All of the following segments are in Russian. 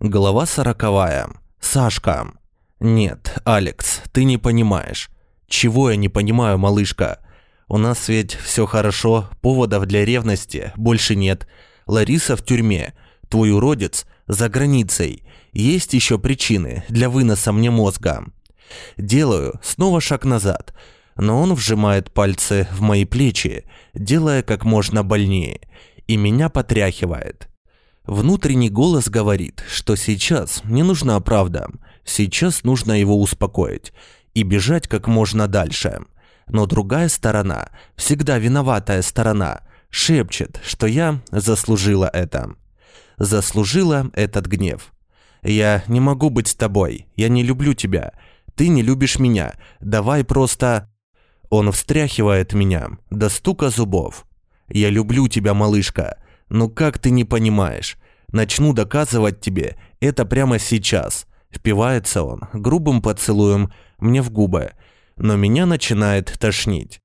Глава сороковая. Сашка. Нет, Алекс, ты не понимаешь. Чего я не понимаю, малышка? У нас ведь все хорошо, поводов для ревности больше нет. Лариса в тюрьме, твой уродец за границей. Есть еще причины для выноса мне мозга. Делаю снова шаг назад, но он вжимает пальцы в мои плечи, делая как можно больнее, и меня потряхивает. Внутренний голос говорит, что сейчас не нужна правда, сейчас нужно его успокоить и бежать как можно дальше. Но другая сторона, всегда виноватая сторона, шепчет, что я заслужила это. Заслужила этот гнев. Я не могу быть с тобой, я не люблю тебя, ты не любишь меня, давай просто... Он встряхивает меня до стука зубов. Я люблю тебя, малышка, ну как ты не понимаешь? Начну доказывать тебе это прямо сейчас. Впивается он грубым поцелуем мне в губы, но меня начинает тошнить.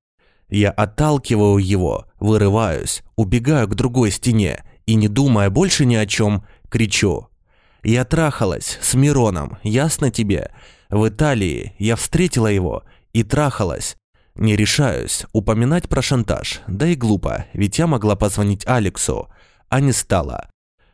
Я отталкиваю его, вырываюсь, убегаю к другой стене и, не думая больше ни о чем, кричу. Я трахалась с Мироном, ясно тебе? В Италии я встретила его и трахалась. Не решаюсь упоминать про шантаж, да и глупо, ведь я могла позвонить Алексу, а не стала.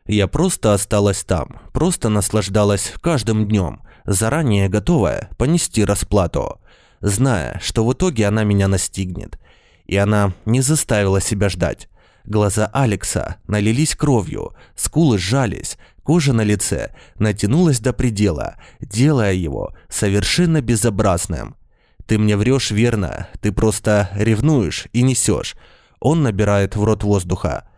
Я просто осталась там, просто наслаждалась каждым днем, заранее готовая понести расплату, зная, что в итоге она меня настигнет. И она не заставила себя ждать. Глаза Алекса налились кровью, скулы сжались, кожа на лице натянулась до предела, делая его совершенно безобразным. Ты мне врешь верно, ты просто ревнуешь и несешь. Он набирает в рот воздуха.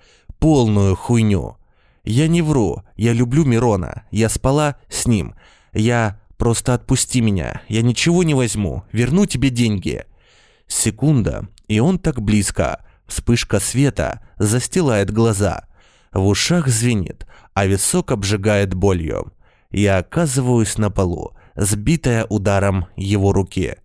Полную хуйню. Я не вру, я люблю Мирона, я спала с ним. Я... Просто отпусти меня, я ничего не возьму, верну тебе деньги. Секунда, и он так близко. Вспышка света застилает глаза. В ушах звенит, а висок обжигает болью. Я оказываюсь на полу, сбитая ударом его руки.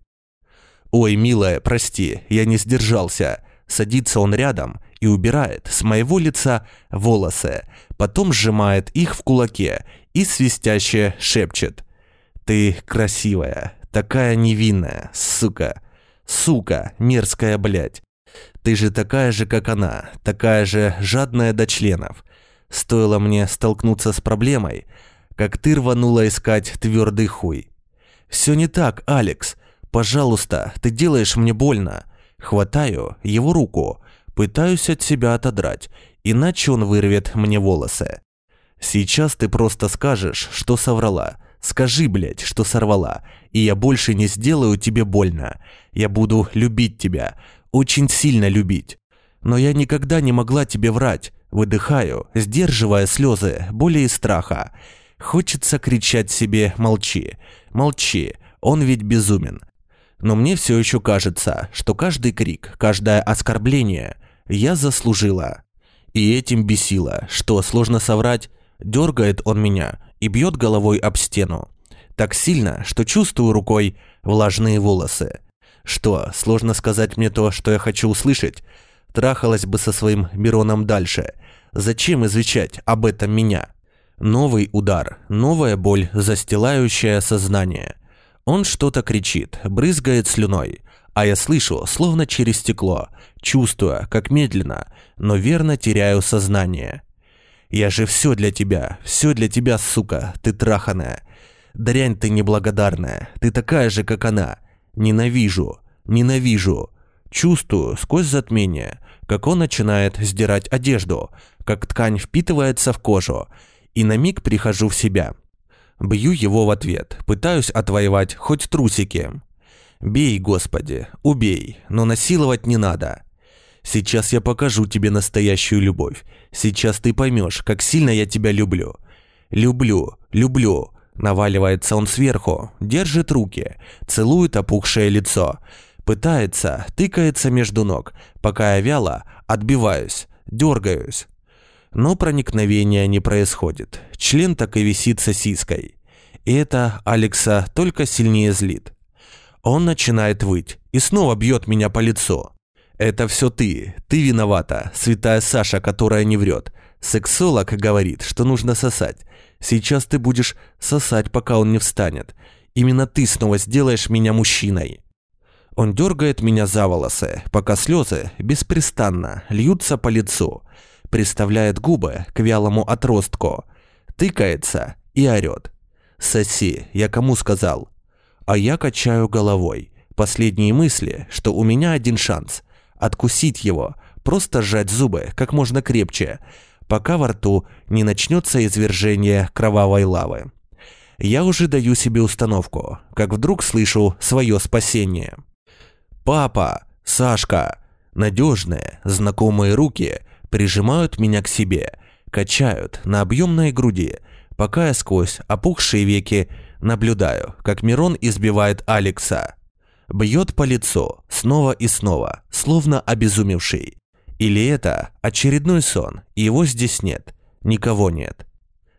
«Ой, милая, прости, я не сдержался». Садится он рядом и убирает с моего лица волосы, потом сжимает их в кулаке и свистяще шепчет. «Ты красивая, такая невинная, сука, сука, мерзкая блядь. Ты же такая же, как она, такая же жадная до членов. Стоило мне столкнуться с проблемой, как ты рванула искать твердый хуй. Все не так, Алекс, «Пожалуйста, ты делаешь мне больно». Хватаю его руку, пытаюсь от себя отодрать, иначе он вырвет мне волосы. «Сейчас ты просто скажешь, что соврала. Скажи, блядь, что сорвала, и я больше не сделаю тебе больно. Я буду любить тебя, очень сильно любить. Но я никогда не могла тебе врать. Выдыхаю, сдерживая слезы, боли и страха. Хочется кричать себе «молчи, молчи, он ведь безумен». Но мне все еще кажется, что каждый крик, каждое оскорбление я заслужила. И этим бесило, что, сложно соврать, дергает он меня и бьет головой об стену. Так сильно, что чувствую рукой влажные волосы. Что, сложно сказать мне то, что я хочу услышать? Трахалась бы со своим Мироном дальше. Зачем извещать об этом меня? Новый удар, новая боль, застилающая сознание – он что-то кричит, брызгает слюной, а я слышу, словно через стекло, чувствуя, как медленно, но верно теряю сознание. «Я же все для тебя, все для тебя, сука, ты траханая. Дрянь ты неблагодарная, ты такая же, как она. Ненавижу, ненавижу». Чувствую сквозь затмение, как он начинает сдирать одежду, как ткань впитывается в кожу, и на миг прихожу в себя – Бью его в ответ, пытаюсь отвоевать хоть трусики. Бей, Господи, убей, но насиловать не надо. Сейчас я покажу тебе настоящую любовь. Сейчас ты поймешь, как сильно я тебя люблю. Люблю, люблю. Наваливается он сверху, держит руки, целует опухшее лицо. Пытается, тыкается между ног, пока я вяло отбиваюсь, дергаюсь. Но проникновения не происходит. Член так и висит сосиской. И это Алекса только сильнее злит. Он начинает выть и снова бьет меня по лицу. «Это все ты, ты виновата, святая Саша, которая не врет. Сексолог говорит, что нужно сосать. Сейчас ты будешь сосать, пока он не встанет. Именно ты снова сделаешь меня мужчиной. Он дергает меня за волосы, пока слезы беспрестанно льются по лицу, приставляет губы к вялому отростку, тыкается и орет. «Соси, я кому сказал?» А я качаю головой. Последние мысли, что у меня один шанс – откусить его, просто сжать зубы как можно крепче, пока во рту не начнется извержение кровавой лавы. Я уже даю себе установку, как вдруг слышу свое спасение. «Папа! Сашка!» Надежные, знакомые руки прижимают меня к себе, качают на объемной груди, пока я сквозь опухшие веки наблюдаю, как Мирон избивает Алекса. Бьет по лицу снова и снова, словно обезумевший. Или это очередной сон, и его здесь нет, никого нет.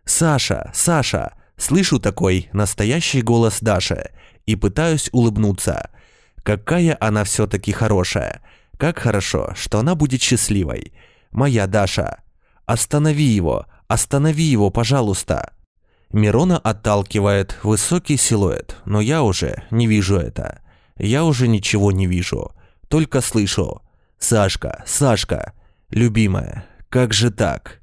«Саша! Саша!» Слышу такой настоящий голос Даши и пытаюсь улыбнуться. Какая она все-таки хорошая. Как хорошо, что она будет счастливой. Моя Даша. Останови его, останови его, пожалуйста. Мирона отталкивает высокий силуэт, но я уже не вижу это. Я уже ничего не вижу, только слышу. «Сашка, Сашка, любимая, как же так?»